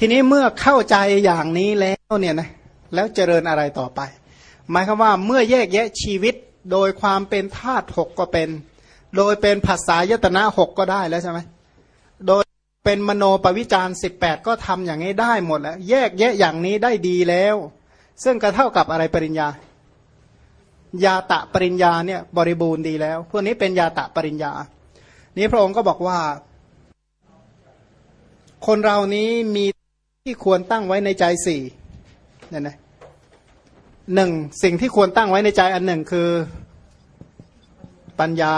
ทีนี้เมื่อเข้าใจอย่างนี้แล้วเนี่ยนะแล้วเจริญอะไรต่อไป หมายความว่าเมื่อแยกแยะชีวิตโดยความเป็นธาตุหกก็เป็น โดยเป็นภาษายตนะหกก็ได้แล้วใช่ไหมโดยเป็นมโนปวิจารสิบแปดก็ทำอย่างนี้ได้หมดแล้ว แยกแยะอย่างนี้ได้ดีแล้ว ซึ่งก็เท่ากับอะไรปริญญายาตะปริญญาเนี่ยบริบูรณ์ดีแล้ว พวกนี้เป็นยาตะปริญญา นี้พระองค์ก็บอกว่า คนเรานี้มี ที่ควรตั้งไว้ในใจสี่เนี่ยนะหนึ่งสิ่งที่ควรตั้งไว้ในใจอันหนึ่งคือปัญญา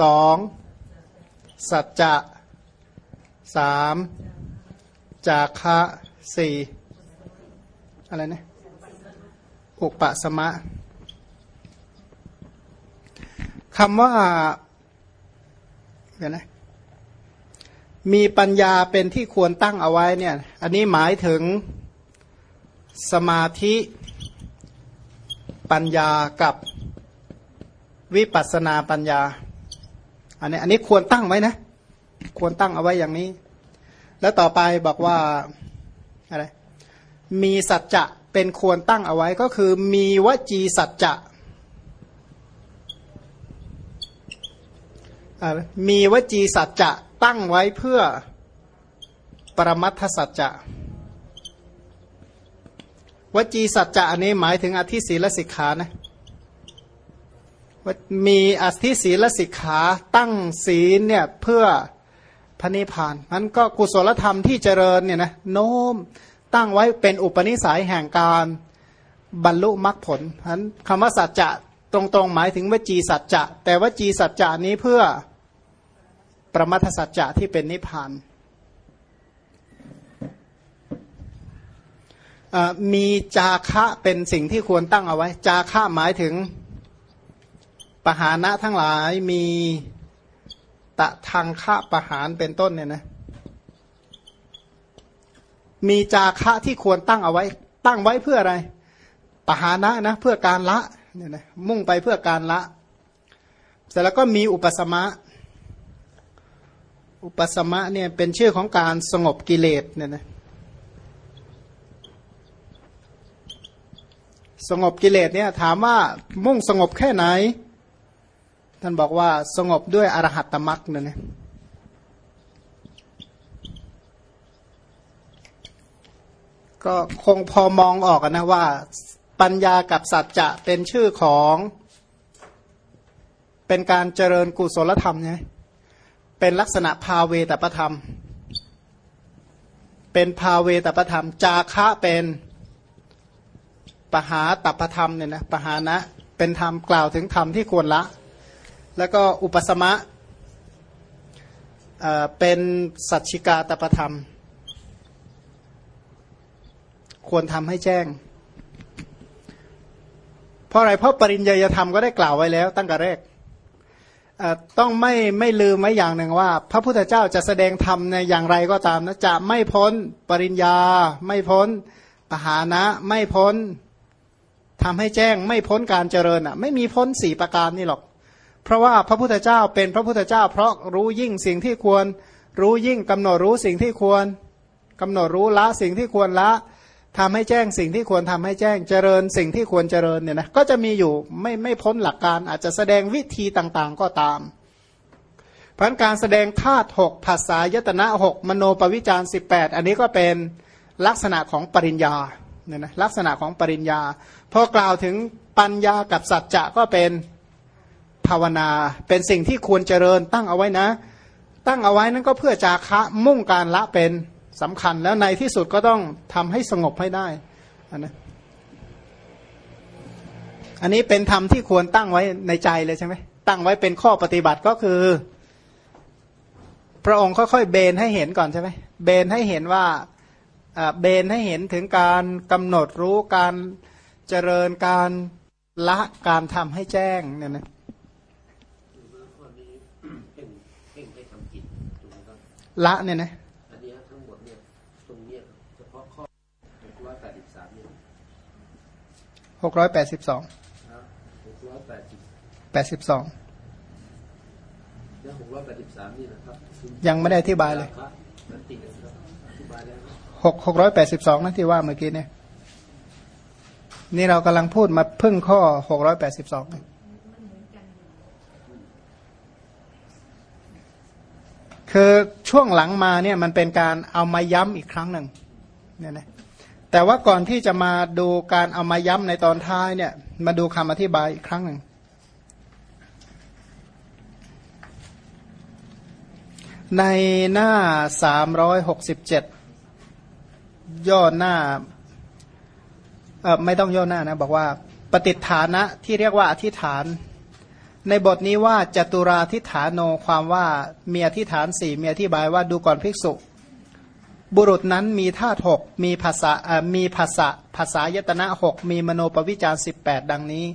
สองสัจจะสามจาคะสี่อะไรนะอุปสมะคำว่าเดี๋ยวนะ มีปัญญาเป็นที่ควรตั้งเอาไว้เนี่ย อันนี้หมายถึงสมาธิปัญญากับวิปัสนาปัญญา อันนี้อันนี้ควรตั้งไว้นะ ควรตั้งเอาไว้อย่างนี้ แล้วต่อไปบอกว่าอะไร มีสัจจะเป็นควรตั้งเอาไว้ก็คือมีวจีสัจจะมีวจีสัจจะ ตั้งไว้เพื่อปรมัตถสัจจะวจีสัจจะอันนี้หมายถึงอธิศีลสิกขานะมีอธิศีลสิกขาตั้งศีลเนี่ยเพื่อพระนิพพานนั้นก็กุศลธรรมที่เจริญเนี่ยนะโน้มตั้งไว้เป็นอุปนิสัยแห่งการบรรลุมรรคผลนั้นคำว่าสัจจะตรงๆหมายถึงวจีสัจจะ แต่วจีสัจจะนี้เพื่อ ประมัทสัจจะที่เป็นนิพพานมีจาคะเป็นสิ่งที่ควรตั้งเอาไว้ จาคะหมายถึงปหานะทั้งหลายมีตะทางคะปะหานเป็นต้นเนี่ยนะมีจาคะที่ควรตั้งเอาไว้ ตั้งไว้เพื่ออะไรปหานะนะเพื่อการละเนี่ยนะมุ่งไปเพื่อการละ เสร็จแล้วก็มีอุปสมะ อุปสมะเนี่ยเป็นชื่อของการสงบกิเลสเนี่ยนะสงบกิเลสเนี่ยถามว่ามุ่งสงบแค่ไหน ท่านบอกว่าสงบด้วยอรหัตตมรักเนี่ยนะก็คงพอมองออกนะว่าปัญญากับสัจจะเป็นชื่อของ เป็นการเจริญกุศลธรรมไง เป็นลักษณะพาเวตประธรรม เป็นพาเวตประธรรม จาคะเป็นปหาตัปธรรมเนี่ยนะปหานะเป็นธรรมกล่าวถึงธรรมที่ควรละ แล้วก็อุปสมะเป็นสัจชิกาตประธรรม ควรทำให้แจ้ง เพราะอะไรเพราะปริญญาธรรมก็ได้กล่าวไว้แล้วตั้งแต่แรก ต้องไม่ไม่ลืมไว้อย่างหนึ่งว่า พระพุทธเจ้าจะแสดงธรรมในอย่างไรก็ตามนะจะไม่พ้นปริญญา ไม่พ้นปหานะ ไม่พ้นทำให้แจ้งไม่พ้นการเจริญอะไม่มีพ้นสี่ประการนี่หรอก เพราะว่าพระพุทธเจ้าเป็นพระพุทธเจ้า เพราะรู้ยิ่งสิ่งที่ควร รู้ยิ่งกำหนดรู้สิ่งที่ควรกำหนดรู้ละสิ่งที่ควรละ ทำให้แจ้งสิ่งที่ควรทำให้แจ้งเจริญสิ่งที่ควรเจริญเนี่ยนะก็จะมีอยู่ไม่ไม่พ้นหลักการอาจจะแสดงวิธีต่างๆก็ตามพันการแสดงธาตุหกภาษายตนะหกมโนปวิจารสิบแปดอันนี้ก็เป็นลักษณะของปริญญาเนี่ยนะลักษณะของปริญญาพอกล่าวถึงปัญญากับสัจจะก็เป็นภาวนา เป็นสิ่งที่ควรเจริญตั้งเอาไว้นะ ตั้งเอาไว้นั้นก็เพื่อจาคะมุ่งการละเป็น สำคัญแล้วในที่สุดก็ต้องทำให้สงบให้ได้อันนะอันนี้เป็นธรรมที่ควรตั้งไว้ในใจเลยใช่ไหมตั้งไว้เป็นข้อปฏิบัติก็คือ พระองค์ค่อยๆเบนให้เห็นก่อนใช่ไหมเบนให้เห็นว่าเบนให้เห็นถึงการกำหนดรู้การเจริญการละการทำให้แจ้งเนี่ยนะละเนี่ยนะอันนี้ทั้งหมดเนี่ยตรงนี้เฉพาะข้อหกร้อยแปดสิบสามเนี่ยห กร้อยแปดสิบสองหกร้อยแปดสิบแปดสิบสองหกร้อยแปดสิบสามนี่นะครับยังไม่ได้อธิบายเลยอธิบายแล้วหกหกร้อยแปดสิบสองนะที่ว่าเมื่อกี้เนี่ย นี่เรากำลังพูดมาพึ่งข้อหกร้อยแปดสิบสองคือช่วงหลังมาเนี่ยมันเป็นการเอามาย้ำอีกครั้งหนึ่งเนี่ยนะ แต่ว่าก่อนที่จะมาดูการเอามาย้ำในตอนท้ายเนี่ย มาดูคำอธิบายอีกครั้งหนึ่งในหน้าสามร้อยหกสิบเจ็ดย่อหน้าเออไม่ต้องย่อหน้านะ บอกว่าปฏิฐานะที่เรียกว่าอธิฐาน ในบทนี้ว่าจตุราธิฐานโนความว่ามีอธิฐานสี่มีอธิบายว่าดูก่อนภิกษุ บุรุษนั้นมีธาตุหกมีภาษามีภาษาภาษายตนะหกมีมโนปวิจารสิบแปดดังนี้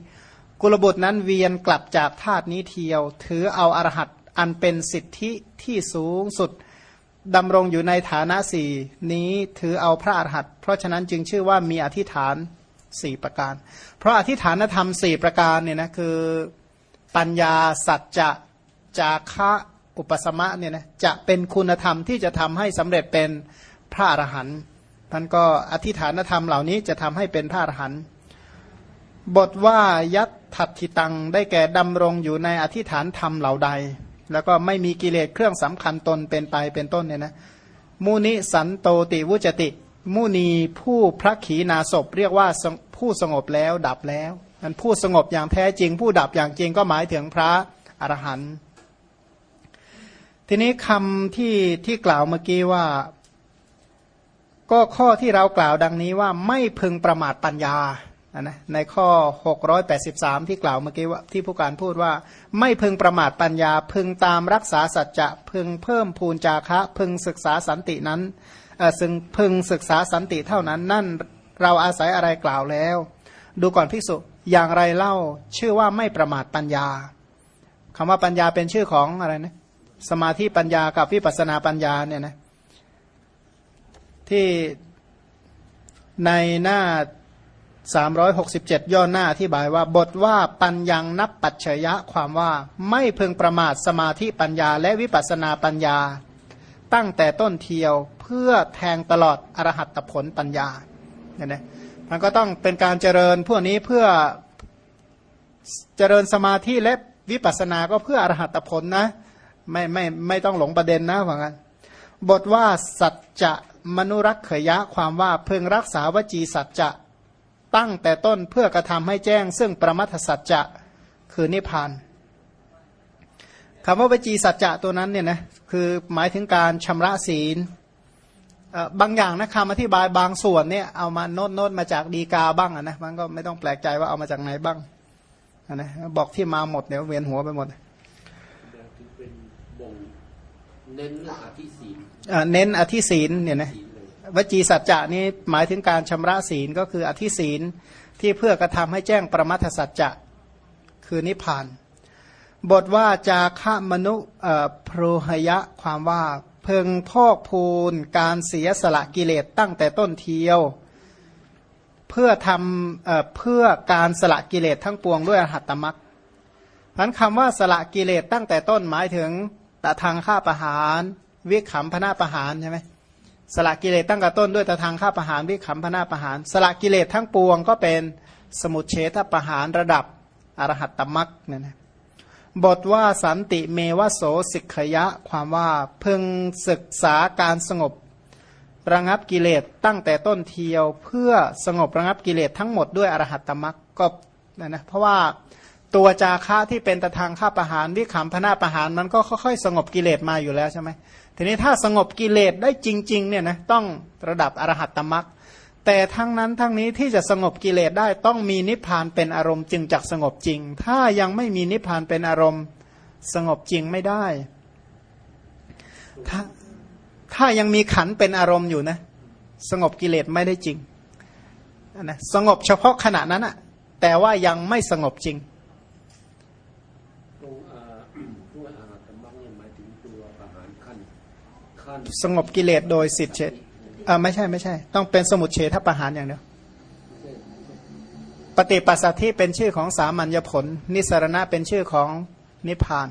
กุลบุตรนั้นเวียนกลับจากธาตุนี้เทียว ถือเอาอรหัตอันเป็นสิทธิที่สูงสุดดำรงอยู่ในฐานะสี่นี้ถือเอาพระอรหัตเพราะฉะนั้นจึงชื่อว่ามีอธิษฐานสี่ประการ เพราะอธิษฐานธรรมสี่ประการเนี่ยนะคือ ปัญญาสัจจะจาคะ อุปสมะเนี่ยนะจะเป็นคุณธรรมที่จะทำให้สำเร็จเป็นพระอรหันต์ท่านก็อธิษฐานธรรมเหล่านี้จะทำให้เป็นพระอรหันต์บทว่ายัตถัติตังได้แก่ดำรงอยู่ในอธิษฐานธรรมเหล่าใด แล้วก็ไม่มีกิเลสเครื่องสำคัญตนเป็นไปเป็นต้นเนี่ยนะมุนิสันโตติวุจติ มุนีผู้พระขีนาศพเรียกว่าผู้สงบแล้วดับแล้วมันผู้สงบอย่างแท้จริง ผู้ดับอย่างจริงก็หมายถึงพระอรหันต์ ทีนี้คำที่ที่กล่าวเมื่อกี้ว่า ก็ข้อที่เรากล่าวดังนี้ว่าไม่พึงประมาทปัญญานะในข้อ 683 ที่กล่าวเมื่อกี้ว่าที่ผู้การพูดว่า ไม่พึงประมาทปัญญา พึงตามรักษาสัจจะ พึงเพิ่มพูนจาคะ พึงศึกษาสันตินั้นซึ่งพึงศึกษาสันติเท่านั้น นั่นเราอาศัยอะไรกล่าวแล้ว ดูก่อนภิกษุอย่างไรเล่าชื่อว่าไม่ประมาทปัญญาคำว่าปัญญาเป็นชื่อของอะไรนะ สมาธิปัญญากับวิปัสนาปัญญาเนี่ยนะที่ในหน้า 367 ย่อหน้าที่บายว่า บทว่าปัญญังนับปัจเฉยะความว่าไม่พึงประมาทสมาธิปัญญา และวิปัสนาปัญญา ตั้งแต่ต้นเทียวเพื่อแทงตลอดอรหัตผลปัญญาเนี่ยนะมันก็ต้องเป็นการเจริญพวกนี้เพื่อเจริญสมาธิและวิปัสสนาก็เพื่ออรหัตผลนะ ไม่ไม่ไม่ต้องหลงประเด็นนะว่างั้นบทว่าสัจจะมนุรักเขยะความว่าเพึงรักษาวจีสัจจะตั้งแต่ต้นเพื่อกระทำให้แจ้ง ซึ่งประมัทสัจจะคือนิพพานคำว่าวจีสัจจะตัวนั้นเนี่ยนะคือหมายถึงการชำระศีลบางอย่างนะคำอธิบายบางส่วนเนี่ยเอามาโน้ตโน้ตมาจากดีกาบ้างนะมันก็ไม่ต้องแปลกใจว่าเอามาจากไหนบ้างนะบอกที่มาหมดเดี๋ยวเวียนหัวไปหมด เน้นอธิศีลเน้นอธิศีลเนี่ยนะวจีสัจจะนี้หมายถึงการชำระศีลก็คืออธิศีลที่เพื่อกระทำให้แจ้งประมัทสัจจะคือนิพพาน บทว่าจาคะมนุพรหยะความว่าเพิงพอกพูนการเสียสละกิเลสตั้งแต่ต้นเทียว เพื่อทำเเพื่อการสละกิเลสทั้งปวงด้วยอหัตตมักพันคำว่าสละกิเลสตั้งแต่ต้นหมายถึง ตะทางฆ่าประหารวิขำพนาประหารใช่ไหมสละกิเลสตั้งแต่ต้นด้วยตะทางฆ่าประหารวิขำพนาประหารสละกิเลสทั้งปวงก็เป็นสมุทเฉทประหารระดับอรหัตตมักเนี่ยนะบทว่าสันติเมวโสสิกขยะ ความว่าพึงศึกษาการสงบ ระงับกิเลสตั้งแต่ต้นเทียว เพื่อสงบระงับกิเลสทั้งหมดด้วยอรหัตตมักก็นะนะเพราะว่า ตัวจาคะที่เป็นตะทางข้าประหารวิขำพนาประหารมันก็ค่อยๆ สงบกิเลสมาอยู่แล้วใช่ไหมทีนี้ถ้าสงบกิเลสได้จริงๆเนี่ยนะต้องระดับอรหัตตมรักแต่ทั้งนั้นทั้งนี้ที่จะสงบกิเลสได้ต้องมีนิพพานเป็นอารมณ์จึงจะสงบจริง ถ้ายังไม่มีนิพพานเป็นอารมณ์สงบจริงไม่ได้ถ้าถ้ายังมีขันเป็นอารมณ์อยู่นะ สงบกิเลสไม่ได้จริงนะสงบเฉพาะขณะนั้นอะแต่ว่ายังไม่สงบจริง สงบกิเลสโดยสิทธิเฉดอ่าไม่ใช่ไม่ใช่ ต้องเป็นสมุทเฉทประหารอย่างเดียวปฏิปัสสัทธิเป็นชื่อของสามัญญผล นิสรณะเป็นชื่อของนิพพาน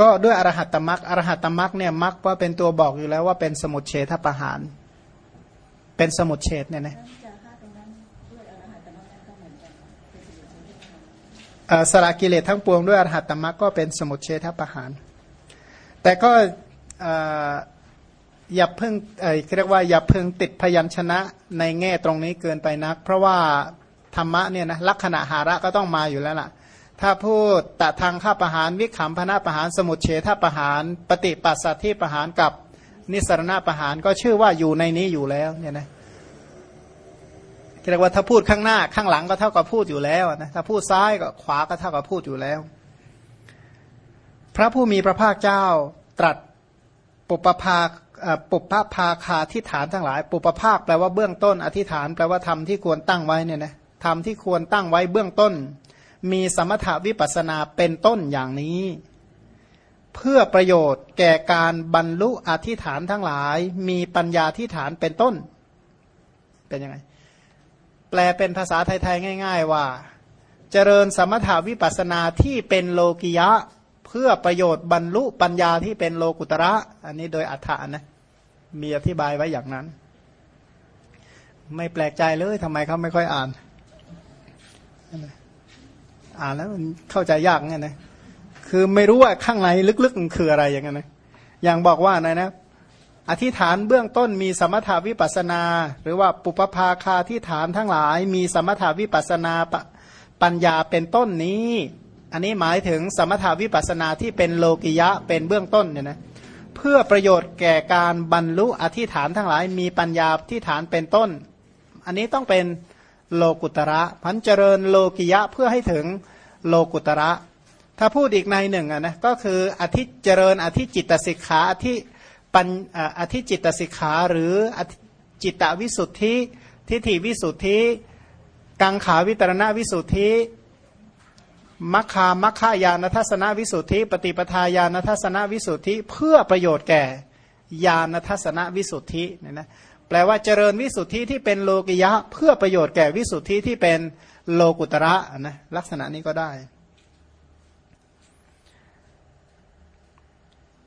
ก็ด้วยอรหัตตมรักอรหัตตมรักเนี่ยมรักว่าเป็นตัวบอกอยู่แล้วว่าเป็นสมุทเฉทประหาร เป็นสมุทเฉทเนี่ยนะ สละกิเลสทั้งปวงด้วยอรหัตตมรักก็เป็นสมุทเฉทประหาร แต่ก็อย่าเพิ่งเรียกว่าอย่าเพิ่งติดพยัญชนะในแง่ตรงนี้เกินไปนัก เพราะว่าธรรมะเนี่ยนะลักษณะหาระก็ต้องมาอยู่แล้วล่ะ ถ้าพูดตะทางข้าประหารวิขำพนาประหารสมุทเฉทประหาร ปฏิปัสสัตที่ประหารกับนิสรณประหารก็ชื่อว่าอยู่ในนี้อยู่แล้วเนี่ยนะ เรียกว่าถ้าพูดข้างหน้าข้างหลังก็เท่ากับพูดอยู่แล้วนะถ้าพูดซ้ายก็ขวาก็เท่ากับพูดอยู่แล้ว พระผู้มีพระภาคเจ้าตรัสปุปภาปุปภาภาคาที่ฐานทั้งหลาย ปุปภาคแปลว่าเบื้องต้น อธิษฐานแปลว่าทำที่ควรตั้งไว้เนี่ยนะทำที่ควรตั้งไว้เบื้องต้น มีสมถาวิปัสนาเป็นต้นอย่างนี้ เพื่อประโยชน์แก่การบรรลุอธิษฐานทั้งหลาย มีปัญญาที่ฐานเป็นต้น เป็นยังไง แปลเป็นภาษาไทย ๆ ง่าย ๆ ว่า เจริญสมถาวิปัสนาที่เป็นโลกิยะ เพื่อประโยชน์บรรลุปัญญาที่เป็นโลกุตระ อันนี้โดยอัฏฐานนะมีอธิบายไว้อย่างนั้น ไม่แปลกใจเลยทำไมเขาไม่ค่อยอ่าน อ่านแล้วมันเข้าใจยากไงนะคือไม่รู้ว่าข้างในลึกๆมันคืออะไรอย่างเงี้ยนะอย่างบอกว่านะนะ อธิษฐานเบื้องต้นมีสมถาวิปัสนา หรือว่าปุปภาคาที่ฐานทั้งหลาย มีสมถาวิปัสนาปัญญาเป็นต้นนี้ อันนี้หมายถึงสมถาวิปัสนาที่เป็นโลกิยะเป็นเบื้องต้นเนี่ยนะเพื่อประโยชน์แก่การบรรลุอธิษฐานทั้งหลาย มีปัญญาที่ฐานเป็นต้น อันนี้ต้องเป็นโลกุตระพันเจริญโลกิยะเพื่อให้ถึงโลกุตระ ถ้าพูดอีกในหนึ่งอะนะก็คืออธิเจริญอธิจิตสิกขาอธิ ปัญอธิจิตสิกขาหรือจิตตวิสุทธิทิฏฐิวิสุทธิกังขาวิตรณวิสุทธิมัคคามัคคายานทัศนวิสุทธิ ปฏิปทาญาณทัศนวิสุทธิ เพื่อประโยชน์แก่ญาณทัศนวิสุทธิเนี่ยนะแปลว่าเจริญวิสุทธิที่เป็นโลกิยะ เพื่อประโยชน์แก่วิสุทธิที่เป็นโลกุตระนะลักษณะนี้ก็ได้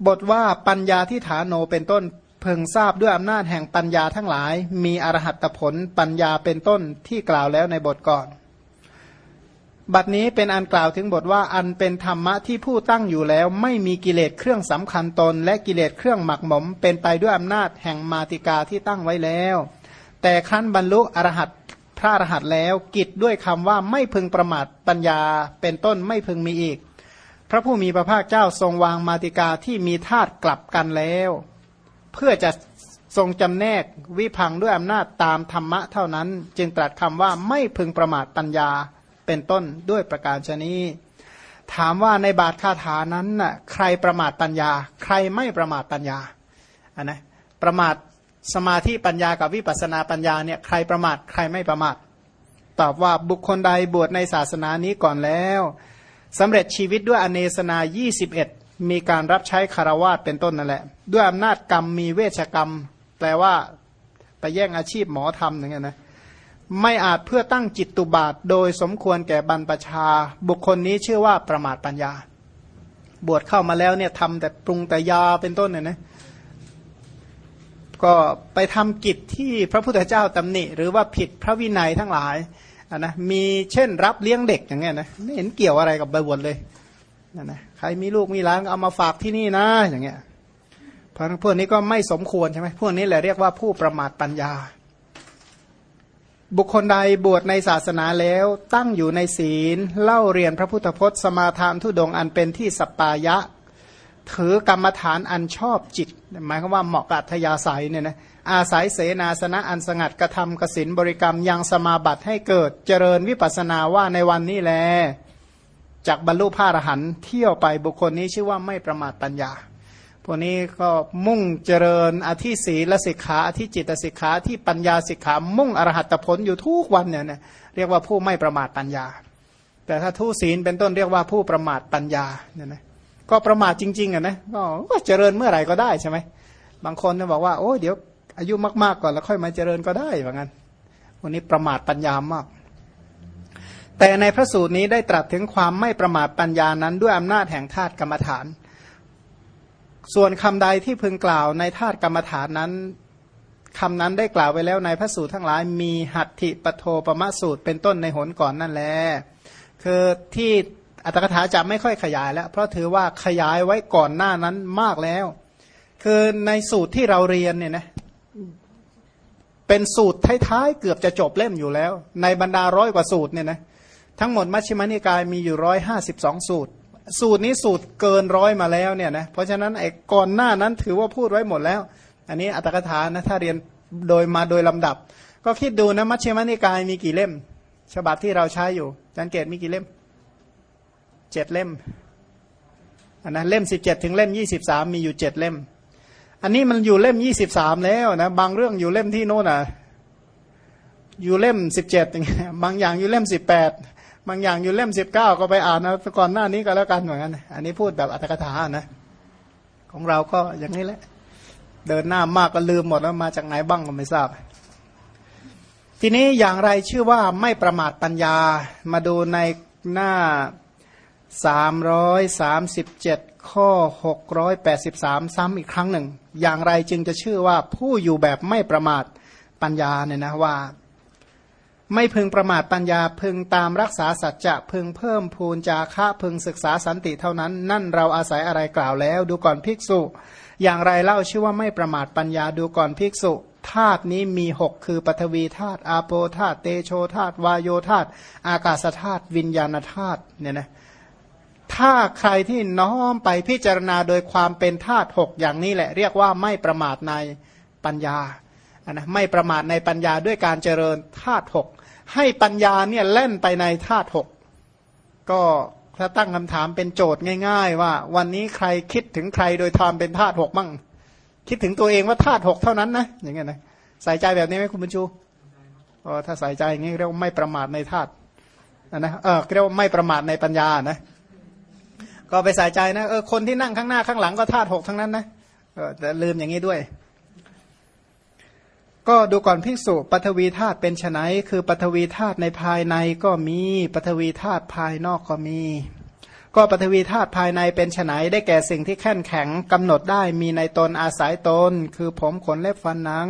บทว่าปัญญาที่ฐานโนเป็นต้นเพึงทราบด้วยอำนาจแห่งปัญญาทั้งหลาย มีอรหัตผลปัญญาเป็นต้นที่กล่าวแล้วในบทก่อน บัดนี้เป็นอันกล่าวถึงบทว่าอันเป็นธรรมะที่ผู้ตั้งอยู่แล้ว ไม่มีกิเลสเครื่องสำคัญตน และกิเลสเครื่องหมักหมม เป็นไปด้วยอำนาจแห่งมาติกาที่ตั้งไว้แล้ว แต่ครั้นบรรลุอรหัตพระอรหัตแล้ว กิจด้วยคำว่าไม่พึงประมาทปัญญาเป็นต้นไม่พึงมีอีก พระผู้มีพระภาคเจ้าทรงวางมาติกาที่มีธาตุกลับกันแล้ว เพื่อจะทรงจำแนกวิพังด้วยอำนาจตามธรรมะเท่านั้น จึงตรัสคำว่าไม่พึงประมาทปัญญาเป็นต้นด้วยประการชนีถามว่าในบาทคาถานั้นน่ะใครประมาทปัญญา ใครไม่ประมาทปัญญาอันนะประมาทสมาธิปัญญากับวิปัสนาปัญญาเนี่ยใครประมาทใครไม่ประมาทตอบว่าบุคคลใดบวชในศาสนานี้ก่อนแล้ว สำเร็จชีวิตด้วยอเนสนา 21 มีการรับใช้คารวาสเป็นต้นนั่นแหละ ด้วยอำนาจกรรมมีเวชกรรม แปลว่าไปแย่งอาชีพหมอทำอย่างเงี้ยนะไม่อาจเพื่อตั้งจิตตุบาท โดยสมควรแก่บรรพชา บุคคลนี้ชื่อว่าประมาทปัญญา บวชเข้ามาแล้วเนี่ยทำแต่ปรุงแต่ยาเป็นต้นเนี่ยนะก็ไปทำกิจที่พระพุทธเจ้าตำหนิ หรือว่าผิดพระวินัยทั้งหลาย นนะมีเช่นรับเลี้ยงเด็กอย่างเงี้ยนะไม่เห็นเกี่ยวอะไรกับบวชเลยนะนะใครมีลูกมีหลานเอามาฝากที่นี่นะอย่างเงี้ยเพราะพวกนี้ก็ไม่สมควรใช่ไหมพวกนี้แหละเรียกว่าผู้ประมาทปัญญา บุคคลใดบวชในศาสนาแล้วตั้งอยู่ในศีล เล่าเรียนพระพุทธพจน์สมาทานทุดงอันเป็นที่สปายะ ถือกรรมฐานอันชอบจิต หมายความว่าเหมาะกับทยาศัยเนี่ยนะอาศัยเสนาสนะอันสงัดกระทำกสินบริกรรมยังสมาบัติให้เกิดเจริญวิปัสนาว่าในวันนี้แลจากบรรลุพระอรหันต์เที่ยวไปบุคคลนี้ชื่อว่าไม่ประมาทปัญญา พวกนี้ก็มุ่งเจริญอธิศีลสิกขาอธิจิตสิกขาที่ปัญญาสิกขามุ่งอรหัตผลอยู่ทุกวันเนี่ยนะเรียกว่าผู้ไม่ประมาทปัญญา แต่ถ้าทุศีลเป็นต้นเรียกว่าผู้ประมาทปัญญาเนี่ยนะ ก็ประมาทจริง ๆอะนะก็เจริญเมื่อไหร่ก็ได้ใช่ไหมบางคนจะบอกว่าโอ้เดี๋ยวอายุมากๆก่อนแล้วค่อยมาเจริญก็ได้เหมือนกันวันนี้ประมาทปัญญามาก แต่ในพระสูตรนี้ได้ตรัสถึงความไม่ประมาทปัญญานั้น ด้วยอำนาจแห่งธาตุกรรมฐาน ส่วนคำใดที่พึงกล่าวในธาตุกรรมฐานนั้นคำนั้นได้กล่าวไว้แล้วในพระสูตรทั้งหลายมีหัตถิปโทปมะสูตรเป็นต้นในหนก่อนนั่นแหละคือที่ อัตถกถาจะไม่ค่อยขยายแล้ว เพราะถือว่าขยายไว้ก่อนหน้านั้นมากแล้ว คือในสูตรที่เราเรียนเนี่ยนะเป็นสูตรท้ายๆเกือบจะจบเล่มอยู่แล้ว ในบรรดาร้อยกว่าสูตรเนี่ยนะทั้งหมดมัชฌิมานิกายมีอยู่ร้อยห้าสิบสองสูตร สูตรนี้สูตรเกินร้อยมาแล้วเนี่ยนะเพราะฉะนั้นไอ้ก่อนหน้านั้นถือว่าพูดไว้หมดแล้ว อันนี้อัตถกถานะถ้าเรียนโดยมาโดยลำดับ ก็คิดดูนะมัชฌิมานิกายมีกี่เล่ม ฉบับที่เราใช้อยู่จันเกตมีกี่เล่ม เจ็ดเล่มอันนะเล่มสิบเจ็ดถึงเล่มยี่สิบสามมีอยู่เจ็ดเล่ม อันนี้มันอยู่เล่มยี่สิบสามแล้วนะบางเรื่องอยู่เล่มที่โน่นอะอยู่เล่มสิบเจ็ดบางอย่างอยู่เล่มสิบแปดบางอย่างอยู่เล่มสิบเก้าก็ไปอ่านนะก่อนหน้านี้ก็แล้วกันเหมือนกันอันนี้พูดแบบอัตถกถานะ ของเราก็อย่างนี้แหละ เดินหน้ามากก็ลืมหมดแล้วมาจากไหนบ้างก็ไม่ทราบ ทีนี้อย่างไรชื่อว่าไม่ประมาทปัญญามาดูในหน้า สามร้อยสามสิบเจ็ดข้อหกร้อยแปดสิบสามซ้ำอีกครั้งหนึ่ง อย่างไรจึงจะชื่อว่าผู้อยู่แบบไม่ประมาทปัญญาเนี่ยนะว่า ไม่พึงประมาทปัญญาพึงตามรักษาสัจจะพึงเพิ่มพูนจาคะพึงศึกษาสันติเท่านั้น นั่นเราอาศัยอะไรกล่าวแล้ว ดูก่อนภิกษุ อย่างไรเล่าชื่อว่าไม่ประมาทปัญญาดูก่อนภิกษุธาตุนี้มีหกคือปฐวีธาตุอาโปธาตุเตโชธาตุวายโยธาตุอากาศธาตุวิญญาณธาตุเนี่ยนะ ถ้าใครที่น้อมไปพิจารณาโดยความเป็นธาตุหกอย่างนี้แหละ เรียกว่าไม่ประมาทในปัญญานะไม่ประมาทในปัญญาด้วยการเจริญธาตุหกให้ปัญญาเนี่ยเล่นไปในธาตุหกก็ถ้าตั้งคำถามเป็นโจทย์ง่าย ๆ ว่า วันนี้ใครคิดถึงใครโดยทำเป็นธาตุหกมั่งคิดถึงตัวเองว่าธาตุหกเท่านั้นนะอย่างเงี้ยนะใส่ใจแบบนี้ไหมคุณบรรจูอ๋อถ้าใส่ใจอย่างนี้เรียกว่าไม่ประมาทในธาตุนะเออเรียกว่าไม่ประมาทในปัญญานะ ก็ไปใส่ใจนะเออคนที่นั่งข้างหน้าข้างหลังก็ธาตุหกทั้งนั้นนะแต่ลืมอย่างนี้ด้วย ก็ดูก่อนภิกษุปฐวีธาตุเป็นไนคือปฐวีธาตุในภายในก็มีปฐวีธาตุภายนอกก็มี ก็ปฐวีธาตุภายในเป็นไนได้แก่สิ่งที่แข็งแข็งกำหนดได้มีในตนอาศัยตน คือผมขนเล็บฟันหนัง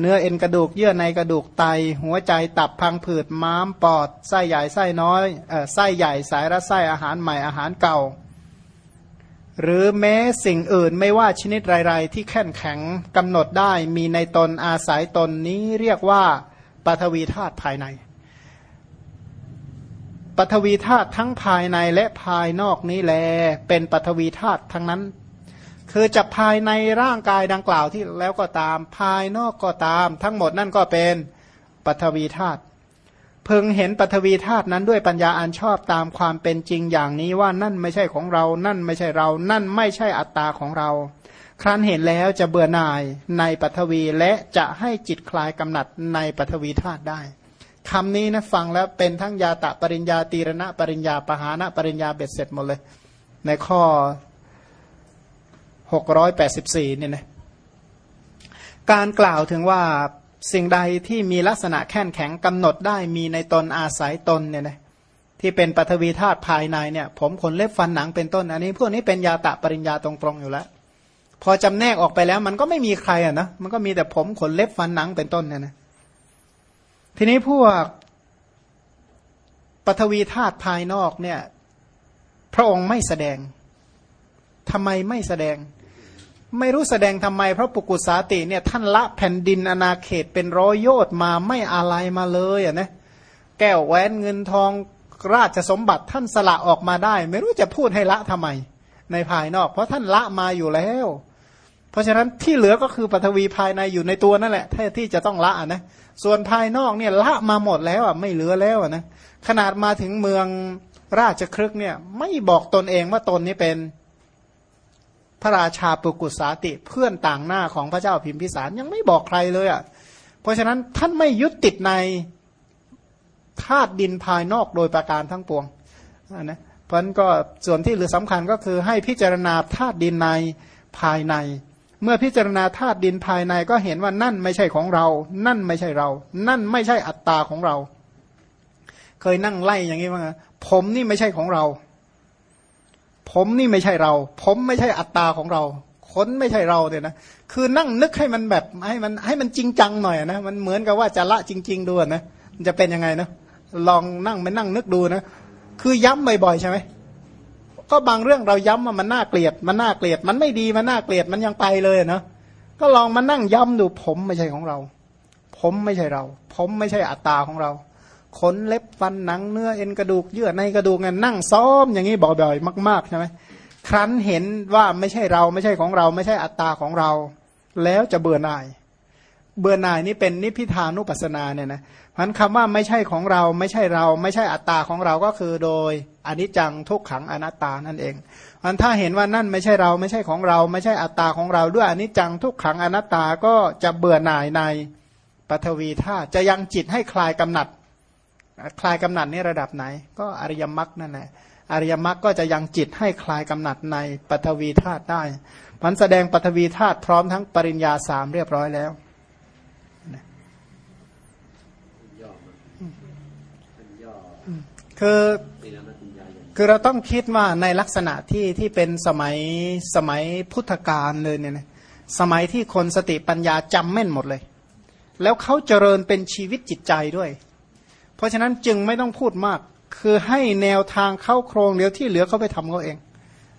เนื้อเอ็นกระดูกเยื่อในกระดูกไต หัวใจตับพังผืดม้ามปอดไส้ใหญ่ไส้น้อยไส้ใหญ่สายระไส้อาหารใหม่อาหารเก่า หรือแม้สิ่งอื่นไม่ว่าชนิดไรๆที่แข็งแข็งกำหนดได้มีในตนอาศัยตนนี้เรียกว่าปฐวีธาตุภายในปฐวีธาตุทั้งภายในและภายนอกนี้แล เป็นปฐวีธาตุทั้งนั้น คือจะภายในร่างกายดังกล่าวที่แล้วก็ตาม ภายนอกก็ตาม ทั้งหมดนั่นก็เป็นปฐวีธาตุพึงเห็นปฐวีธาตุนั้นด้วยปัญญาอันชอบตามความเป็นจริงอย่างนี้ว่านั่นไม่ใช่ของเรา นั่นไม่ใช่เรา นั่นไม่ใช่อัตตาของเรา ครั้นเห็นแล้วจะเบื่อหน่ายในปฐวีและจะให้จิตคลายกำหนัดในปฐวีธาตุได้คำนี้นะฟังแล้วเป็นทั้งยาตะปริญญาตีรณะปริญญาปหานะปริญญาเบ็ดเสร็จหมดเลย ในข้อ หกร้อยแปดสิบสี่เนี่ยนะการกล่าวถึงว่าสิ่งใดที่มีลักษณะแข็งแข็งกำหนดได้มีในตนอาศัยตนเนี่ยนะที่เป็นปฐวีธาตุภายในเนี่ย ผมขนเล็บฟันหนังเป็นต้น อันนี้พวกนี้เป็นยาตะปริญญาตรงๆอยู่แล้ว พอจำแนกออกไปแล้ว มันก็ไม่มีใครอะนะมันก็มีแต่ผมขนเล็บฟันหนังเป็นต้นเนี่ยนะทีนี้พวกปฐวีธาตุภายนอกเนี่ย พระองค์ไม่แสดงทำไมไม่แสดง ไม่รู้แสดงทำไมเพราะปุกุสาติเนี่ยท่านละแผ่นดินอนาเขตเป็นร้อยโยต์มาไม่อะไรมาเลยอะนะแก้วแหวนเงินทองราชสมบัติท่านสละออกมาได้ ไม่รู้จะพูดให้ละทำไม ในภายนอก เพราะท่านละมาอยู่แล้ว เพราะฉะนั้นที่เหลือก็คือปฐวีภายในอยู่ในตัวนั่นแหละที่ที่จะต้องละนะส่วนภายนอกเนี่ยละมาหมดแล้วอะไม่เหลือแล้วนะขนาดมาถึงเมืองราชครึกเนี่ยไม่บอกตนเองว่าตนนี้เป็น พระราชาปุกุสาติเพื่อนต่างหน้าของพระเจ้าพิมพิสารยังไม่บอกใครเลยอะ เพราะฉะนั้นท่านไม่ยึดติดในธาตุดินภายนอกโดยประการทั้งปวงนะเพราะนั้นก็ส่วนที่เหลือสำคัญก็คือให้พิจารณาธาตุดินในภายใน เมื่อพิจารณาธาตุดินภายในก็เห็นว่านั่นไม่ใช่ของเรา นั่นไม่ใช่เรา นั่นไม่ใช่อัตตาของเรา เคยนั่งไล่อย่างนี้มั้งผมนี่ไม่ใช่ของเรา ผมนี่ไม่ใช่เรา ผมไม่ใช่อัตตาของเรา คนไม่ใช่เราเนี่ยนะคือนั่งนึกให้มันแบบให้มันให้มันจริงจังหน่อยนะมันเหมือนกับว่าจะละจริง ๆดูนะมันจะเป็นยังไงนะลองนั่งไปนั่งนึกดูนะคือย้ำบ่อยๆใช่ไหมก็บางเรื่องเราย้ำว่ามันน่าเกลียด มันน่าเกลียด มันไม่ดีมันน่าเกลียดมันยังไปเลยเนาะก็ลองมานั่งย้ำดูผมไม่ใช่ของเรา ผมไม่ใช่เรา ผมไม่ใช่อัตตาของเรา ขนเล็บฟันหนังเนื้อเอ็นกระดูกเยื่อในกระดูกเงินนั่งซ้อมอย่างนี้บ่อยๆมากๆใช่ไหมครั้นเห็นว่าไม่ใช่เราไม่ใช่ของเรา ไม่ใช่อัตตาของเรา แล้วจะเบื่อหน่าย เบื่อหน่ายนี่เป็นนิพิทานุปัสนาเนี่ยนะพันคำว่าไม่ใช่ของเรา ไม่ใช่เรา ไม่ใช่อัตตาของเราก็คือโดยอนิจจังทุกขังอนัตตานั่นเองพันถ้าเห็นว่านั่นไม่ใช่เรา ไม่ใช่ของเรา ไม่ใช่อัตตาของเรา ด้วยอนิจจังทุกขังอนัตตาก็จะเบื่อหน่ายในปฐวีธาตุจะยังจิตให้คลายกำหนัด คลายกำหนัดนี่ระดับไหน ก็อริยมรรคนั่นแหละอริยมรรคก็จะยังจิตให้คลายกำหนัดในปฐวีธาตุได้มันแสดงปฐวีธาตุพร้อมทั้งปริญญาสามเรียบร้อยแล้วคือคือเราต้องคิดว่าในลักษณะที่ที่เป็นสมัยสมัยพุทธกาลเลยเนี่ยสมัยที่คนสติปัญญาจำแม่นหมดเลย แล้วเขาเจริญเป็นชีวิตจิตใจด้วย เพราะฉะนั้นจึงไม่ต้องพูดมาก คือให้แนวทางเข้าโครงเดียวที่เหลือเขาไปทำเขาเอง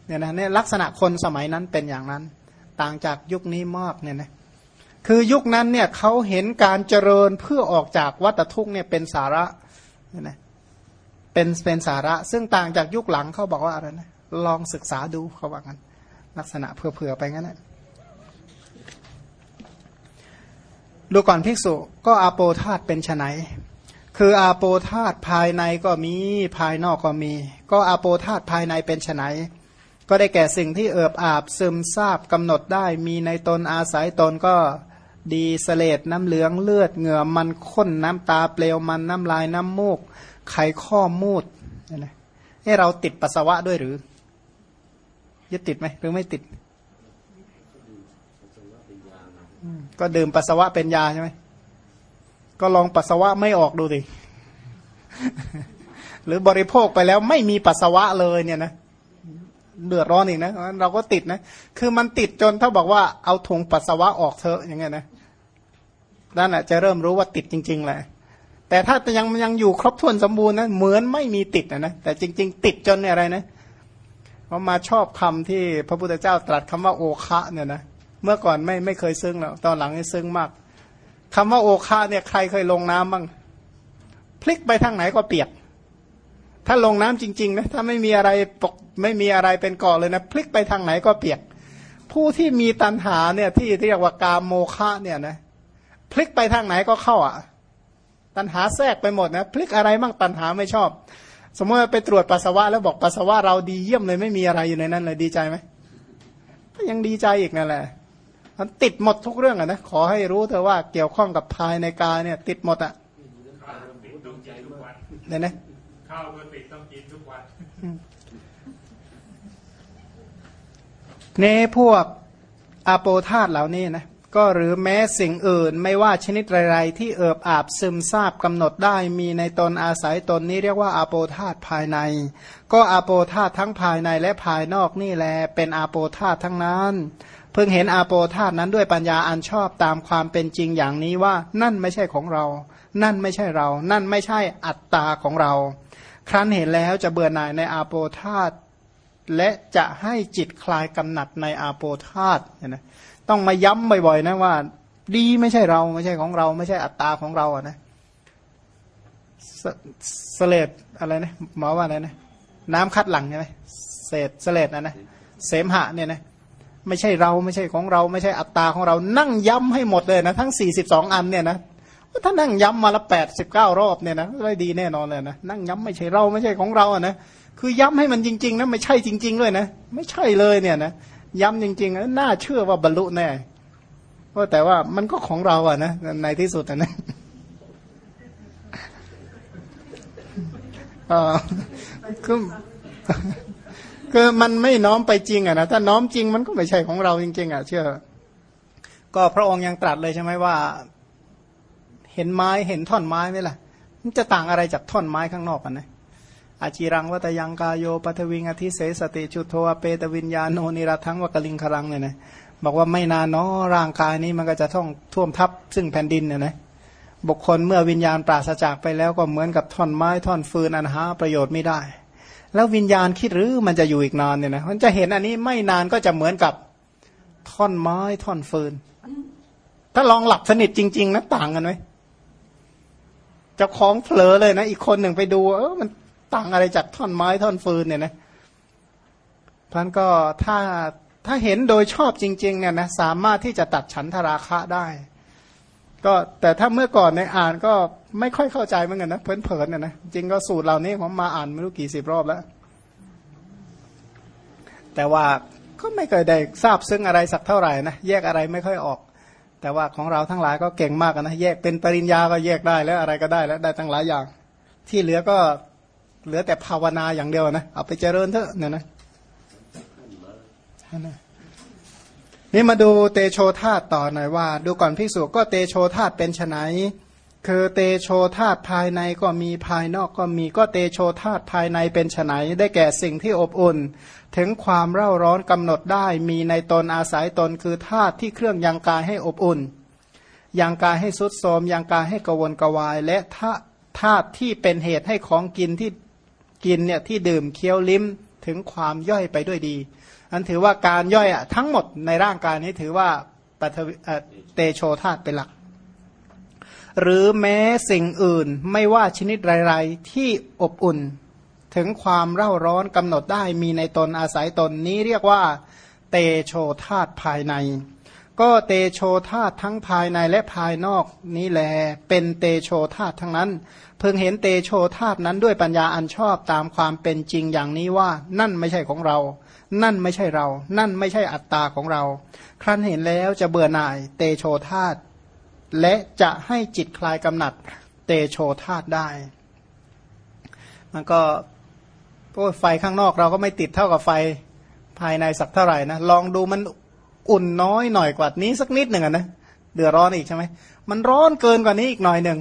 เนี่ยนะเนี่ยลักษณะคนสมัยนั้นเป็นอย่างนั้น ต่างจากยุคนี้มากเนี่ยนะคือยุคนั้นเนี่ยเขาเห็นการเจริญเพื่อออกจากวัฏทุกเนี่ยเป็นสาระเนี่ยนะเป็นเป็นสาระ ซึ่งต่างจากยุคหลังเขาบอกว่าอะไรนะลองศึกษาดูเขาว่ากันลักษณะเผื่อๆไปงั้นนะดูก่อนภิกษุก็อาโปธาตเป็นไน คืออาโปธาตภายในก็มีภายนอกก็มี ก็อาโปธาตภายในเป็นไนก็ได้แก่สิ่งที่เอิบอาบซึมซาบกำหนดได้ มีในตนอาศัยตนก็ดีสเลดน้ำเหลืองเลือดเหงื่อมันข้นน้ำตาเปลวมันน้ำลายน้ำมูก ไขข้อมูดนี่ให้เราติดปัสสาวะด้วยหรือยึดติดไหมหรือไม่ติด ก็ดื่มปัสสาวะเป็นยาใช่ไหม ก็ลองปัสสาวะไม่ออกดูสิหรือบริโภคไปแล้วไม่มีปัสสาวะเลยเนี่ยนะเดือดร้อนอีกนะเราก็ติดนะ คือมันติดจนถ้าบอกว่าเอาถุงปัสสาวะออกเถอะอย่างเงี้ยนะนั่นแหละจะเริ่มรู้ว่าติดจริง ๆแหละแต่ถ้ายังยังอยู่ครบถ้วนสมบูรณ์นะเหมือนไม่มีติดนะนะแต่จริง ๆ ติดจนอะไรนะเพราะมาชอบคำที่พระพุทธเจ้าตรัสคำว่าโอคะเนี่ยนะเมื่อก่อนไม่ไม่เคยซึ้งแล้วตอนหลังซึ้งมาก คำว่าโอคาเนี่ยใครเคยลงน้ำบ้าง พลิกไปทางไหนก็เปียก ถ้าลงน้ำจริงๆนะถ้าไม่มีอะไรปกไม่มีอะไรเป็นเกาะเลยนะ พลิกไปทางไหนก็เปียก ผู้ที่มีตันหาเนี่ยที่เรียกว่ากามโมฆะเนี่ยนะพลิกไปทางไหนก็เข้าอะ ตันหาแทรกไปหมดนะพลิกอะไรบ้างตันหาไม่ชอบ สมมติไปตรวจปัสสาวะแล้วบอกปัสสาวะเราดีเยี่ยมเลยไม่มีอะไรอยู่ในนั้นเลยดีใจไหมก็ยังดีใจอีกนั่นแหละ มันติดหมดทุกเรื่องอะนะขอให้รู้เธอว่าเกี่ยวข้องกับภายในกายเนี่ย ติดหมดอะเนี่ยนะข้าวก็ติดต้องกินทุกวันเนพวกอาโปธาตเหล่านี้นะก็หรือแม้สิ่งอื่นไม่ว่าชนิดไรๆที่เอิบอาบซึมซาบกำหนดได้มีในตนอาศัยตนนี้เรียกว่าอาโปธาตภายใน ก็อาโปธาตทั้งภายในและภายนอกนี่แหละเป็นอาโปธาตทั้งนั้น เพิ่งเห็นอาโปธาตนั้นด้วยปัญญาอันชอบตามความเป็นจริงอย่างนี้ว่า นั่นไม่ใช่ของเรา นั่นไม่ใช่เรา นั่นไม่ใช่อัตตาของเรา ครั้นเห็นแล้วจะเบื่อหน่ายในอาโปธาตและจะให้จิตคลายกำหนัดในอาโปธาตนะต้องมาย้ำบ่อยๆนะว่า ดีไม่ใช่เราไม่ใช่ของเรา ไม่ใช่อัตตาของเราอะนะสเลดอะไรนะหมอว่าอะไรนะ น้ำคัดหลังใช่ไหมเศษสเลดนะนะเสมหะเนี่ยนะ ไม่ใช่เราไม่ใช่ของเราไม่ใช่อัตตาของเรา นั่งย้ำให้หมดเลยนะ ทั้งสี่สิบสองอันเนี่ยนะถ้านั่งย้ำมาละแปดสิบเก้ารอบเนี่ยนะได้ดีแน่นอนเลยนะนั่งย้ำไม่ใช่เราไม่ใช่ของเราอะนะคือย้ำให้มันจริงๆนะไม่ใช่จริงๆเลยนะไม่ใช่เลยเนี่ยนะย้ำจริงๆน่าเชื่อว่าบรรลุแน่เพราะแต่ว่ามันก็ของเราอะนะในที่สุดนะอ่าคือ คือมันไม่น้อมไปจริงอะนะถ้าน้อมจริงมันก็ไม่ใช่ของเราจริง ๆ อะ เชื่อ ก็พระองค์ยังตรัสเลยใช่ไหมว่า เห็นไม้เห็นท่อนไม้ไหมล่ะ มันจะต่างอะไรจากท่อนไม้ข้างนอกกันนะอาจิรังวัตยังกายโยปัทวิงอธิเสสติชุโทเปตวิญญาโนนิรัทั้งวกลิงครังเนี่ยนะบอกว่าไม่นานเนาะร่างกายนี้มันก็จะต้องท่วมทับซึ่งแผ่นดินเนี่ยนะบุคคลเมื่อวิญญาณปราศจากไปแล้วก็เหมือนกับท่อนไม้ท่อนฟืนอันหาประโยชน์ไม่ได้ แล้ววิญญาณคิดหรือมันจะอยู่อีกนานเนี่ยนะมันจะเห็นอันนี้ไม่นานก็จะเหมือนกับท่อนไม้ท่อนฟืน ถ้าลองหลับสนิทจริง ๆนะต่างกันไหมจะคล้องเผลอเลยนะ อีกคนหนึ่งไปดู เออมันต่างอะไรจากท่อนไม้ท่อนฟืนเนี่ยนะพันก็ถ้าถ้าเห็นโดยชอบจริง ๆ เนี่ยนะสามารถที่จะตัดฉันทราคะได้ ก็แต่ถ้าเมื่อก่อนในอ่านก็ ไม่ค่อยเข้าใจเหมือนกันนะเพลินๆเนี่ยนะจริงก็สูตรเหล่านี้ผมมาอ่านไม่รู้กี่สิบรอบแล้ว แต่ว่าก็ไม่เคยได้ทราบซึ่งอะไรสักเท่าไหร่นะแยกอะไรไม่ค่อยออก แต่ว่าของเราทั้งหลายก็เก่งมากนะแยกเป็นปริญญาก็แยกได้แล้วอะไรก็ได้แล้วได้ทั้งหลายอย่าง ที่เหลือก็เหลือแต่ภาวนาอย่างเดียวนะเอาไปเจริญเถอะเนี่ยนะนี่มาดูเตโชธาตต่อหน่อยว่า ดูก่อนพิสูจก็เตโชธาตเป็นไน คือเตโชธาตภายในก็มีภายนอกก็มีก็เตโชธาตภายในเป็นไนได้แก่สิ่งที่อบอุ่น ถึงความเร่าร้อนกำหนดได้มีในตนอาศัยตนคือธาตุที่เครื่องยังกายให้อบอุ่นยังกายให้สุดโทมยังกายให้กวนกวาย และธาตุที่เป็นเหตุให้ของกินที่กินเนี่ยที่ดื่มเคี้ยวลิ้มถึงความย่อยไปด้วยดี อันถือว่าการย่อยอะทั้งหมดในร่างกายนี้ถือว่าปฐเตโชธาตุเป็นหลัก หรือแม้สิ่งอื่นไม่ว่าชนิดไรๆที่อบอุ่น ถึงความเร่าร้อนกำหนดได้มีในตนอาศัยตนนี้เรียกว่า เตโชธาตภายใน ก็เตโชธาตทั้งภายในและภายนอกนี้แล เป็นเตโชธาตทั้งนั้น เพิ่งเห็นเตโชธาตนั้นด้วยปัญญาอันชอบตามความเป็นจริงอย่างนี้ว่า นั่นไม่ใช่ของเรา นั่นไม่ใช่เรา นั่นไม่ใช่อัตตาของเรา ครั้นเห็นแล้วจะเบื่อหน่ายเตโชธาต และจะให้จิตคลายกำหนัดเตโชธาตได้ มันก็โอ้ไฟข้างนอกเราก็ไม่ติดเท่ากับไฟภายในสักเท่าไหร่นะ ลองดูมันอุ่นน้อยหน่อยกว่านี้สักนิดหนึ่งนะเดือดร้อนอีกใช่ไหมมันร้อนเกินกว่านี้อีกหน่อยหนึ่ง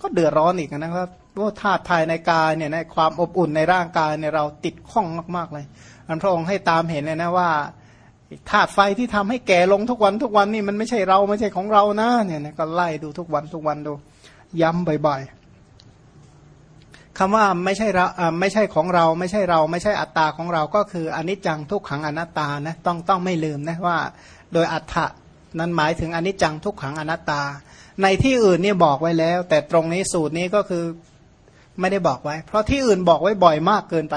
ก็เดือดร้อนอีกนะครับว่าธาตุภายในกายเนี่ยนะความอบอุ่นในร่างกายเนี่ยเราติดข้องมาก ๆเลย อันพระองค์ให้ตามเห็นเลยนะว่า ธาตุไฟที่ทำให้แก่ลงทุกวันทุกวันนี่มันไม่ใช่เราไม่ใช่ของเรานะเนี่ยก็ไล่ดูทุกวันทุกวันดู ย้ำบ่อยๆคำว่าไม่ใช่เราไม่ใช่ของเรา ไม่ใช่เรา ไม่ใช่อัตตาของเราก็คืออนิจจังทุกขังอนัตตานะต้องต้องไม่ลืมนะว่า โดยอัตถะนั้นหมายถึงอนิจจังทุกขังอนัตตา ในที่อื่นนี่บอกไว้แล้ว แต่ตรงนี้สูตรนี้ก็คือไม่ได้บอกไว้ เพราะที่อื่นบอกไว้บ่อยมากเกินไป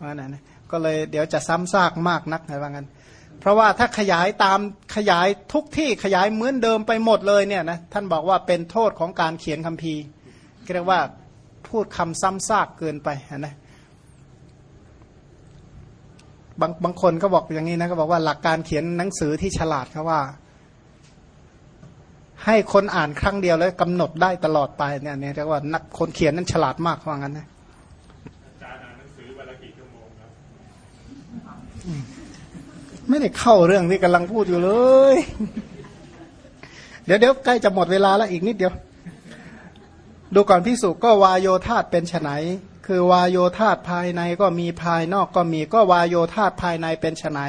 ว่านั้นก็เลยเดี๋ยวจะซ้ำซากมากนักอะไรว่างั้น เพราะว่าถ้าขยายตามขยายทุกที่ขยายเหมือนเดิมไปหมดเลยเนี่ยนะท่านบอกว่าเป็นโทษของการเขียนคัมภีร์เรียกว่าพูดคำซ้ำซากเกินไปนะบางบางคนก็บอกอย่างนี้นะก็บอกว่าหลักการเขียนหนังสือที่ฉลาดเขาว่า ให้คนอ่านครั้งเดียวแล้วกำหนดได้ตลอดไปเนี่ยเนี่ยเรียกว่านักคนเขียนนั้นฉลาดมากว่างั้นนะอาจารย์อ่านหนังสือวันละกี่ชั่วโมงครับ ไม่ได้เข้าเรื่องที่กำลังพูดอยู่เลย เดี๋ยวเดี๋ยวใกล้จะหมดเวลาแล้วอีกนิดเดียว ดูก่อนพิสุก็วายโยธาตเป็นไนคือวายโยธาตภายในก็มีภายนอกก็มีก็วายโยธาตภายในเป็นไน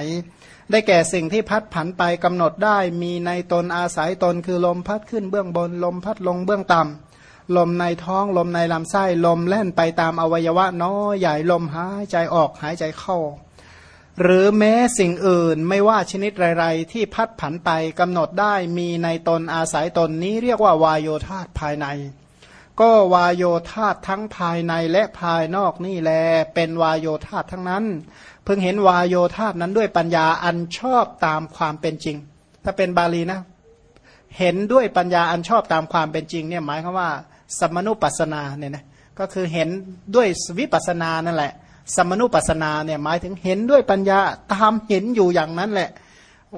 ได้แก่สิ่งที่พัดผันไปกำหนดได้ มีในตนอาศัยตนคือลมพัดขึ้นเบื้องบน ลมพัดลงเบื้องต่ำลมในท้องลมในลำไส้ลมแล่นไปตามอวัยวะน้อยใหญ่ลมหายใจออกหายใจเข้า หรือแม้สิ่งอื่นไม่ว่าชนิดไรๆ ที่พัดผันไปกำหนดได้มีในตนอาศัยตนนี้เรียกว่าวายโยธาภายใน ก็วายโยธาทั้งภายในและภายนอกนี่แล เป็นวายโยธาทั้งนั้น เพิ่งเห็นวายโยธาบนั้นด้วยปัญญาอันชอบตามความเป็นจริง ถ้าเป็นบาลีนะ เห็นด้วยปัญญาอันชอบตามความเป็นจริงเนี่ยหมายความว่า สมนุปัสนาเนี่ยนะก็คือเห็นด้วยวิปัสนานั่นแหละ สมนุปัสนาเนี่ยหมายถึงเห็นด้วยปัญญาตามเห็นอยู่อย่างนั้นแหละ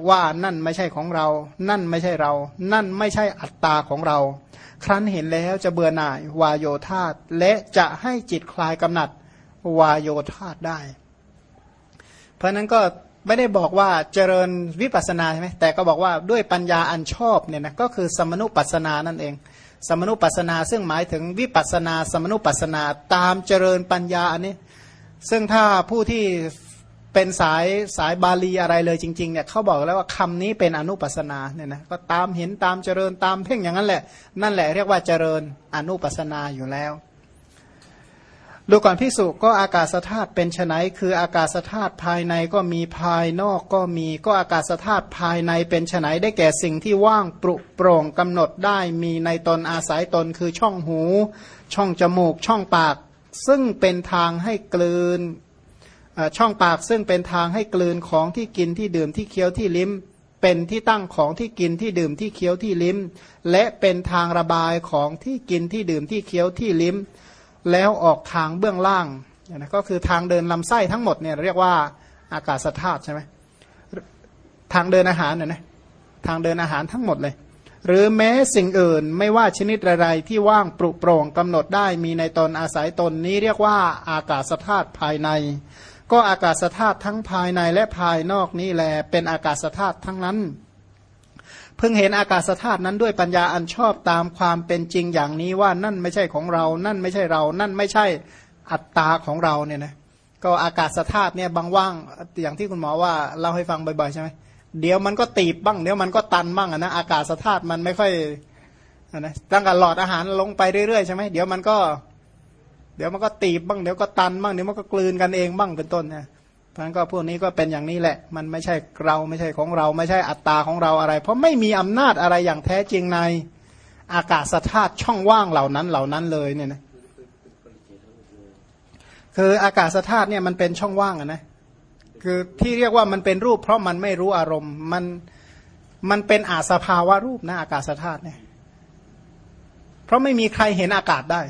ว่านั่นไม่ใช่ของเรา นั่นไม่ใช่เรา นั่นไม่ใช่อัตตาของเรา ครั้นเห็นแล้วจะเบื่อหน่ายวายโยธาและจะให้จิตคลายกำหนัดวายโยธาได้ เพราะนั้นก็ไม่ได้บอกว่าเจริญวิปัสนาใช่ไหมแต่ก็บอกว่าด้วยปัญญาอันชอบเนี่ยนะก็คือสมนุปัสนานั่นเอง สมนุปัสนาซึ่งหมายถึงวิปัสนา สมนุปัสสนาตามเจริญปัญญาอันนี้ ซึ่งถ้าผู้ที่เป็นสายสายบาลีอะไรเลยจริงๆเนี่ยเขาบอกแล้วว่าคำนี้เป็นอนุปัสนาเนี่ยนะก็ตามเห็นตามเจริญตามเพ่งอย่างนั้นแหละ นั่นแหละเรียกว่าเจริญอนุปัสนาอยู่แล้ว ดูก่อนพิสุก็อากาศธาตุเป็นไนคืออากาศธาตุภายในก็มีภายนอกก็มีก็อากาศธาตุภายในเป็นไนได้แก่สิ่งที่ว่างปรุโปร่งกำหนดได้มีในตนอาศัยตนคือช่องหู ช่องจมูก ช่องปาก ซึ่งเป็นทางให้กลืนช่องปากซึ่งเป็นทางให้กลืนของที่กินที่ดื่มที่เคี้ยวที่ลิ้ม เป็นที่ตั้งของที่กินที่ดื่มที่เคี้ยวที่ลิ้ม และเป็นทางระบายของที่กินที่ดื่มที่เคี้ยวที่ลิ้ม แล้วออกทางเบื้องล่างนะก็คือทางเดินลำไส้ทั้งหมดเนี่ยเรียกว่าอากาศธาตุใช่ไหมทางเดินอาหารเนี่ยนะทางเดินอาหารทั้งหมดเลย หรือแม้สิ่งอื่นไม่ว่าชนิดอะไรที่ว่างปรุโปร่งกำหนดได้มีในตนอาศัยตนนี้เรียกว่าอากาศธาตุภายใน ก็อากาศธาตุทั้งภายในและภายนอกนี้แหละเป็นอากาศธาตุทั้งนั้น เพิ่งเห็นอากาศธาตุนั้นด้วยปัญญาอันชอบตามความเป็นจริงอย่างนี้ว่านั่นไม่ใช่ของเรา นั่นไม่ใช่เรา นั่นไม่ใช่อัตตาของเราเนี่ยนะก็อากาศธาตุเนี่ยบางว่างอย่างที่คุณหมอว่าเล่าให้ฟังบ่อยๆใช่ไหม เดี๋ยวมันก็ตีบบ้าง เดี๋ยวมันก็ตันบ้างนะอากาศธาตุมันไม่ค่อยนะตั้งแต่หลอดอาหารลงไปเรื่อยๆใช่ไหมเดี๋ยวมันก็ เดี๋ยวมันก็ตีบบ้างเดี๋ยวก็ตันบ้างเดี๋ยวมันก็กลืนกันเองบ้างเป็นต้นนะพราะนั้นก็พวกนี้ก็เป็นอย่างนี้แหละ มันไม่ใช่เราไม่ใช่ของเราไม่ใช่อัตตาของเราอะไร เพราะไม่มีอำนาจอะไรอย่างแท้จริงในอากาศธาตุช่องว่างเหล่านั้นเหล่านั้นเลยเนี่ยนะคืออากาศธาตุเนี่ยมันเป็นช่องว่างอะนะ คือที่เรียกว่ามันเป็นรูป เพราะมันไม่รู้อารมณ์มันมันเป็นอาสภาวะรูปนะอากาศธาตุเนี่ยเพราะไม่มีใครเห็นอากาศได้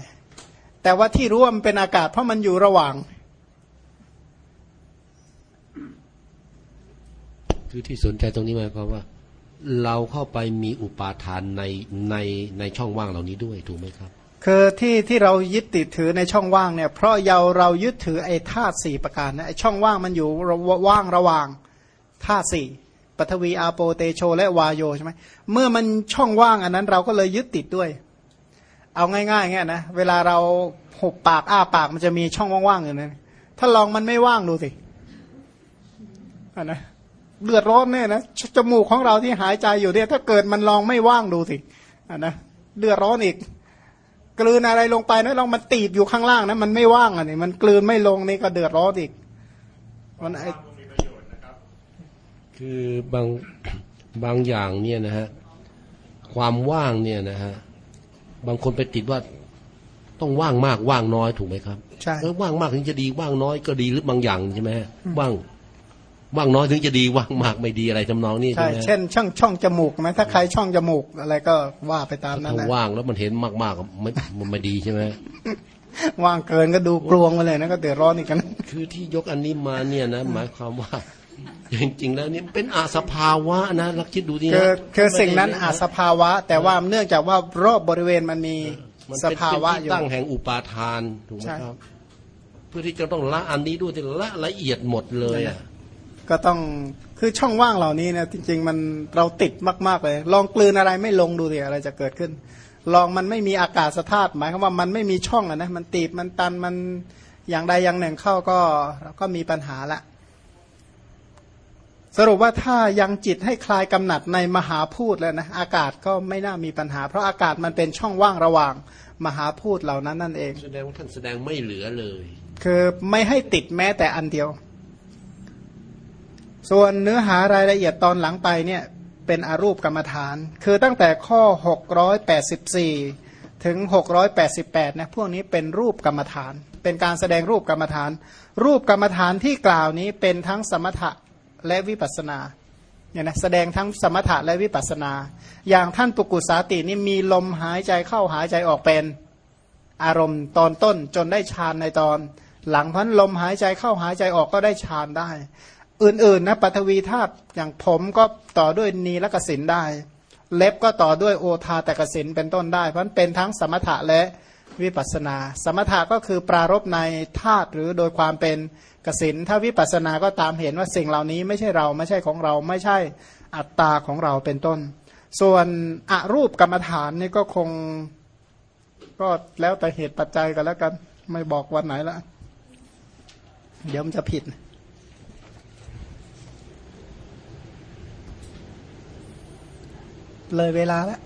แต่ว่าที่รู้ว่ามันเป็นอากาศ เพราะมันอยู่ระหว่าง คือที่สนใจตรงนี้หมายความว่า เราเข้าไปมีอุปาทานในในในช่องว่างเหล่านี้ด้วยถูกไหมครับ คือที่ที่เรายึดติดถือในช่องว่างเนี่ย เพราะเราเรายึดถือไอ้ธาตุสี่ประการนะไอ้ช่องว่างมันอยู่ว่างระหว่างธาตุสี่ปฐวีอาโปเตโช และวาโยใช่ไหมเมื่อมันช่องว่างอันนั้นเราก็เลยยึดติดด้วย เอาง่ายๆเงี้ยนะเวลาเราหุบปากอ้าปากมันจะมีช่องว่างๆอยู่นั่นถ้าลองมันไม่ว่างดูสิอะนะเดือดร้อนแน่นะจมูกของเราที่หายใจอยู่เนี่ย ถ้าเกิดมันลองไม่ว่างดูสิอะนะเดือดร้อนอีก กลืนอะไรลงไปนะลองมันตีบอยู่ข้างล่างนะมันไม่ว่างอะนี่มันกลืนไม่ลงนี่ก็เดือดร้อนอีกมันไอคือบางบางอย่างเนี่ยนะฮะความว่างเนี่ยนะฮะบางคนไปติดว่าต้องว่างมากว่างน้อยถูกไหมครับใช่ว่างมากถึงจะดีว่างน้อยก็ดีหรือบางอย่างใช่ไหมว่าง ว่างน้อยถึงจะดีว่างมากไม่ดีอะไรจำนองนี่ใช่เช่น ช่องช่องจมูกไหมถ้าใครช่องจมูกอะไรก็ว่าไปตามนั้นนะว่างแล้วมันเห็นมากมากไม่มันไม่ดีใช่ไหมว่างเกินก็ดูกลวงมาเลยนะก็เดือดร้อนอีกกันคือที่ยกอันนี้มาเนี่ยนะหมายความว่าจริงๆแล้วนี่เป็นอาสภาวะนะลักคิดดูนี่นะคือคือสิ่งนั้นอาสภาวะ แต่ว่าเนื่องจากว่ารอบบริเวณมันมีสภาวะอยู่ตั้งแห่งอุปาทานถูกไหมครับ เพื่อที่จะต้องละอันนี้ด้วยที่ละละเอียดหมดเลยอะ ก็ต้องคือช่องว่างเหล่านี้เนี่ยจริง ๆ มันเราติดมาก ๆ เลย ลองกลืนอะไรไม่ลงดูสิอะไรจะเกิดขึ้น ลองมันไม่มีอากาศสธาตุหมายความว่ามันไม่มีช่องอะนะมันตีบมันตันมันอย่างใดอย่างหนึ่งเข้าก็ก็มีปัญหาละ สรุปว่าถ้ายังจิตให้คลายกำหนัดในมหาพูดแล้วนะอากาศก็ไม่น่ามีปัญหา เพราะอากาศมันเป็นช่องว่างระหว่างมหาพูดเหล่านั้นนั่นเองแสดงว่าท่านแสดงไม่เหลือเลย คือไม่ให้ติดแม้แต่อันเดียว ส่วนเนื้อหารายละเอียดตอนหลังไปเนี่ยเป็นอรูปกรรมฐาน คือตั้งแต่ข้อ 684 ถึง 688นะพวกนี้เป็นรูปกรรมฐาน เป็นการแสดงรูปกรรมฐาน รูปกรรมฐานที่กล่าวนี้เป็นทั้งสมถะและวิปัสนาเนี่ยนะแสดงทั้งสมถะและวิปัสนา อย่างท่านปุกุสาตินี่มีลมหายใจเข้าหายใจออกเป็นอารมณ์ตอนต้นจนได้ฌานในตอน หลังพันลมหายใจเข้าหายใจออกก็ได้ฌานได้ อื่นๆนะปฐวีธาตุอย่างผมก็ต่อด้วยนีลกสินได้ เล็บก็ต่อด้วยโอทาแตกสินเป็นต้นได้เพราะเป็นทั้งสมถะและวิปัสนา สมถะก็คือปรารบในธาตุหรือโดยความเป็นกสินถ้าวิปัสนาก็ตามเห็นว่าสิ่งเหล่านี้ไม่ใช่เราไม่ใช่ของเราไม่ใช่อัตตาของเราเป็นต้น ส่วนอรูปกรรมฐานนี่ก็คงก็แล้วแต่เหตุปัจจัยกันแล้วกัน ไม่บอกวันไหนละ เดี๋ยวมันจะผิด เลยเวลาแล้ว